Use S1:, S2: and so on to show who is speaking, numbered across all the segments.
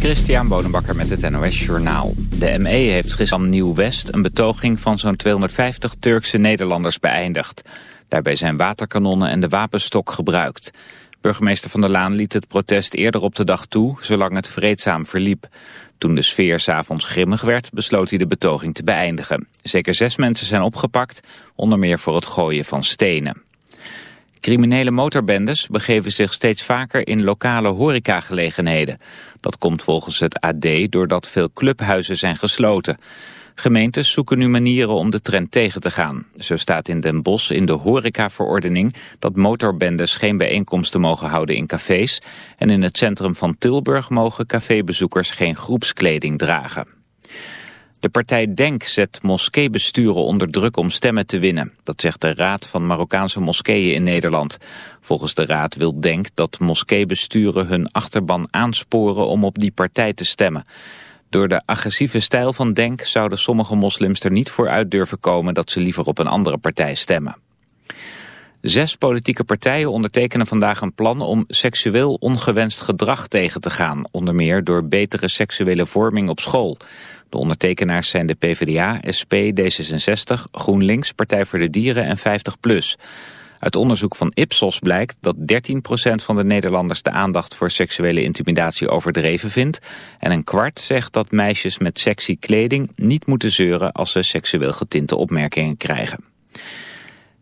S1: Christian Bonenbakker met het NOS Journaal. De ME heeft gisteren Nieuw-West een betoging van zo'n 250 Turkse Nederlanders beëindigd. Daarbij zijn waterkanonnen en de wapenstok gebruikt. Burgemeester Van der Laan liet het protest eerder op de dag toe, zolang het vreedzaam verliep. Toen de sfeer s'avonds grimmig werd, besloot hij de betoging te beëindigen. Zeker zes mensen zijn opgepakt, onder meer voor het gooien van stenen. Criminele motorbendes begeven zich steeds vaker in lokale horecagelegenheden. Dat komt volgens het AD doordat veel clubhuizen zijn gesloten. Gemeentes zoeken nu manieren om de trend tegen te gaan. Zo staat in Den Bosch in de horecaverordening dat motorbendes geen bijeenkomsten mogen houden in cafés. En in het centrum van Tilburg mogen cafébezoekers geen groepskleding dragen. De partij DENK zet moskeebesturen onder druk om stemmen te winnen. Dat zegt de Raad van Marokkaanse Moskeeën in Nederland. Volgens de Raad wil DENK dat moskeebesturen hun achterban aansporen om op die partij te stemmen. Door de agressieve stijl van DENK zouden sommige moslims er niet voor uit durven komen dat ze liever op een andere partij stemmen. Zes politieke partijen ondertekenen vandaag een plan om seksueel ongewenst gedrag tegen te gaan, onder meer door betere seksuele vorming op school. De ondertekenaars zijn de PvdA, SP, D66, GroenLinks, Partij voor de Dieren en 50PLUS. Uit onderzoek van Ipsos blijkt dat 13% van de Nederlanders de aandacht voor seksuele intimidatie overdreven vindt. En een kwart zegt dat meisjes met sexy kleding niet moeten zeuren als ze seksueel getinte opmerkingen krijgen.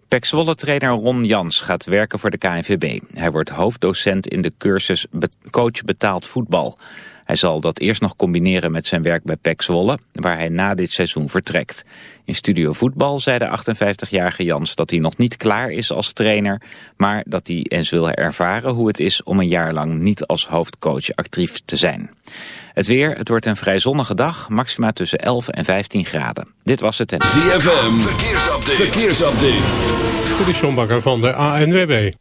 S1: Pek trainer Ron Jans gaat werken voor de KNVB. Hij wordt hoofddocent in de cursus Coach Betaald Voetbal. Hij zal dat eerst nog combineren met zijn werk bij PEC Zwolle, waar hij na dit seizoen vertrekt. In Studio Voetbal zei de 58-jarige Jans dat hij nog niet klaar is als trainer, maar dat hij eens wil ervaren hoe het is om een jaar lang niet als hoofdcoach actief te zijn. Het weer, het wordt een vrij zonnige dag, maxima tussen 11 en 15 graden. Dit was het. En...
S2: ZFM, verkeersupdate. verkeersupdate.
S3: Dit is van de ANWB.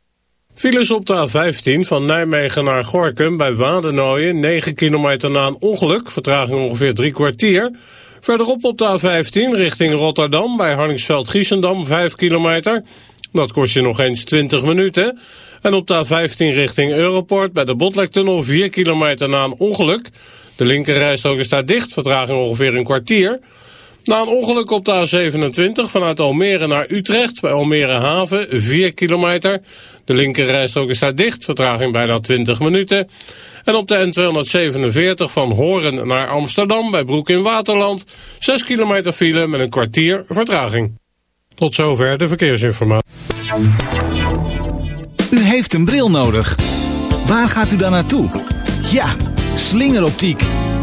S3: Files op de A15 van Nijmegen naar Gorkum bij Wadenooien, 9 kilometer na een ongeluk, vertraging ongeveer drie kwartier. Verderop op de A15 richting Rotterdam bij Harningsveld-Giessendam, 5 kilometer. Dat kost je nog eens 20 minuten. En op de A15 richting Europort bij de Botlektunnel, 4 kilometer na een ongeluk. De linkerrijstrook is daar dicht, vertraging ongeveer een kwartier. Na een ongeluk op de A27 vanuit Almere naar Utrecht bij Almere Haven, 4 kilometer. De linkerrijstrook is daar dicht, vertraging bijna 20 minuten. En op de N247 van Horen naar Amsterdam bij Broek in Waterland, 6 kilometer file met een kwartier vertraging. Tot zover de verkeersinformatie.
S4: U heeft een bril nodig. Waar gaat u dan naartoe? Ja, slingeroptiek.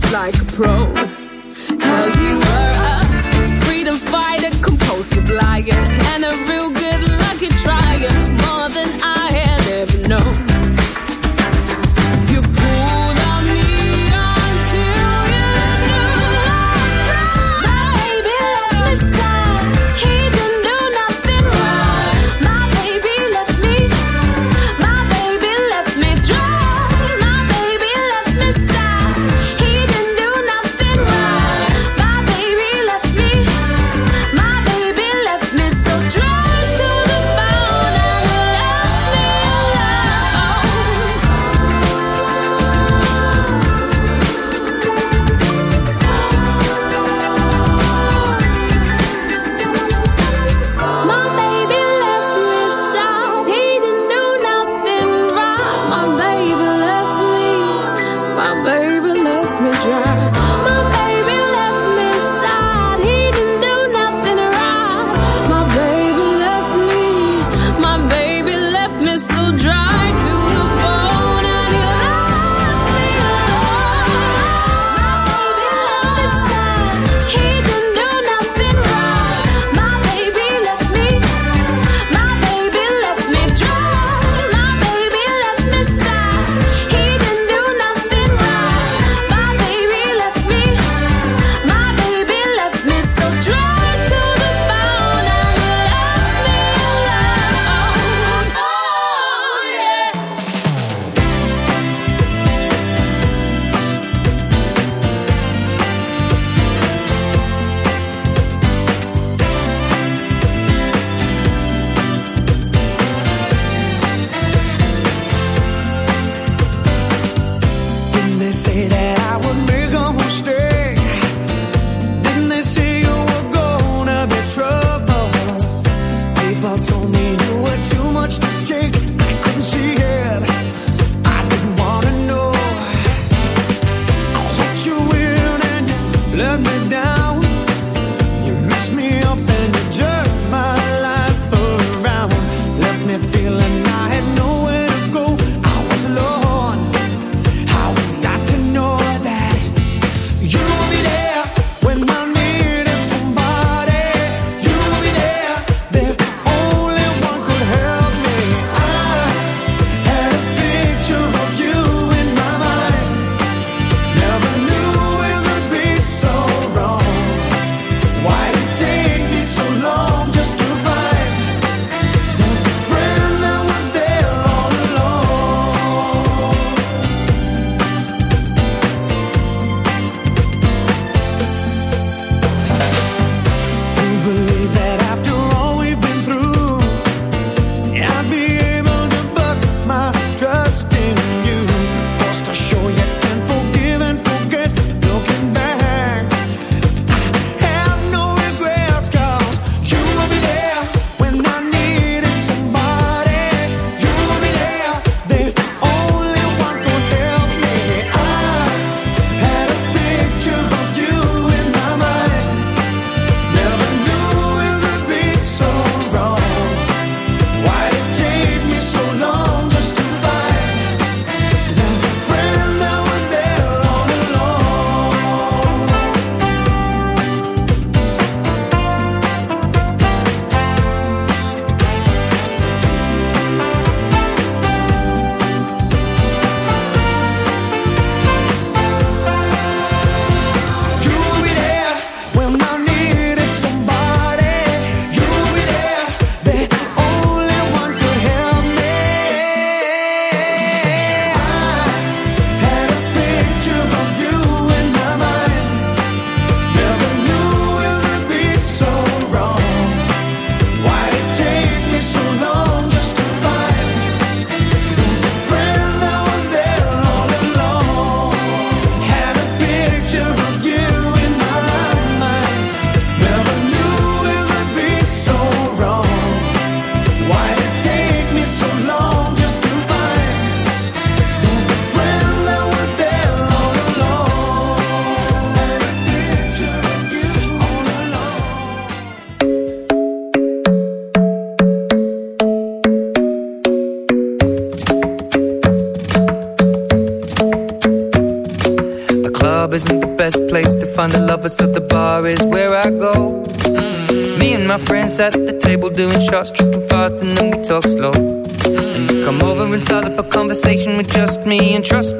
S5: just like a pro. Cause we were a freedom fighter, compulsive liar.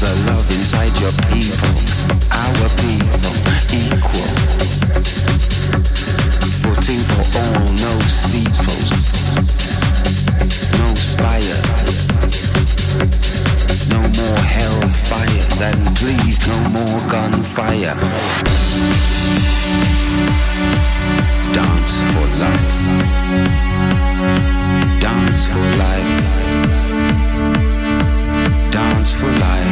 S6: the love
S7: inside your people, our people, equal. For all, no no spires, no more hellfires, and please no more gunfire. Dance for life. Dance for life. Dance for life.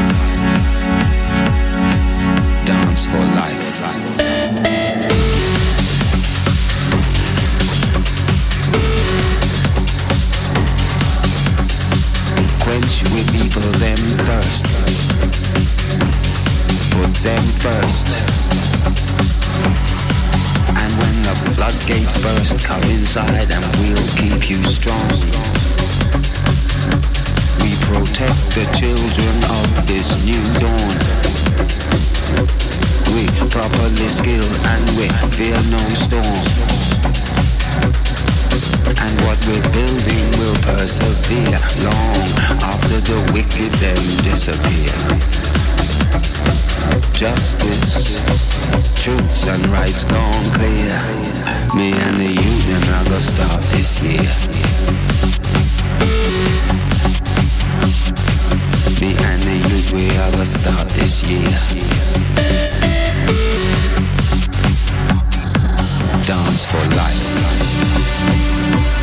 S7: With people them thirst. them first. And when the floodgates burst, come inside and we'll keep you strong. We protect the children of this new dawn. We properly skilled and we fear no storm. And what we're building will persevere long after the wicked then disappear. Justice, truths and rights gone clear. Me and the union are gonna start this year. Me and the youth, we are gonna start this year. Dance for life.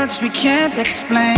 S8: words we can't explain.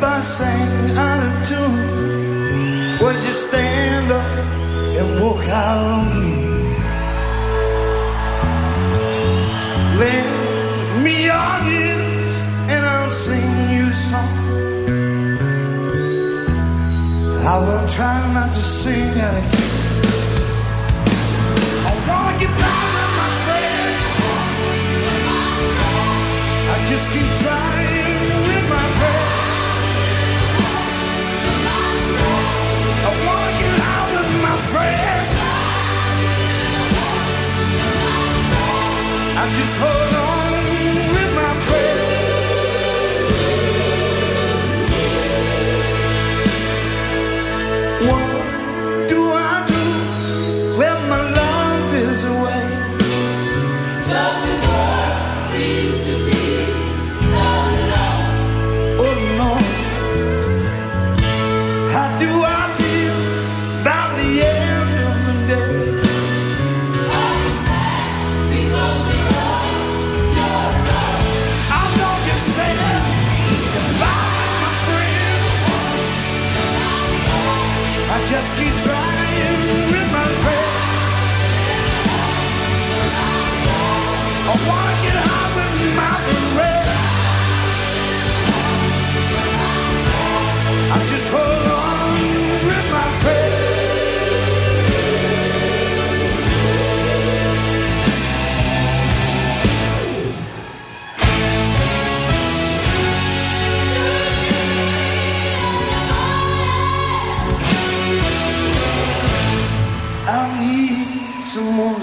S8: if I
S9: sang out of tune? Would you stand up and walk out on me? Lend me your ears and I'll sing you a song. I will try not to sing out of key. I wanna get back on my friend. I just keep trying. I just hope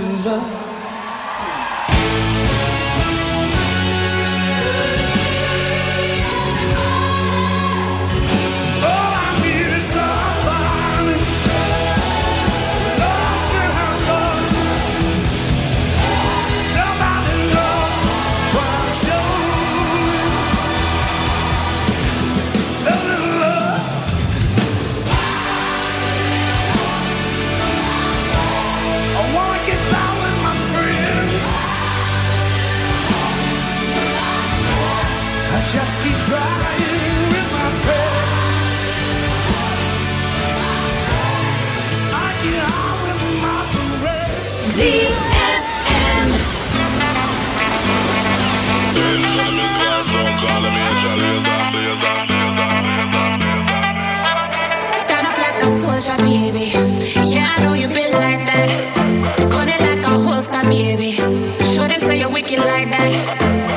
S9: love.
S10: baby. Yeah, I know you been like that. Got it like a holster, baby. Show them say you're wicked like that.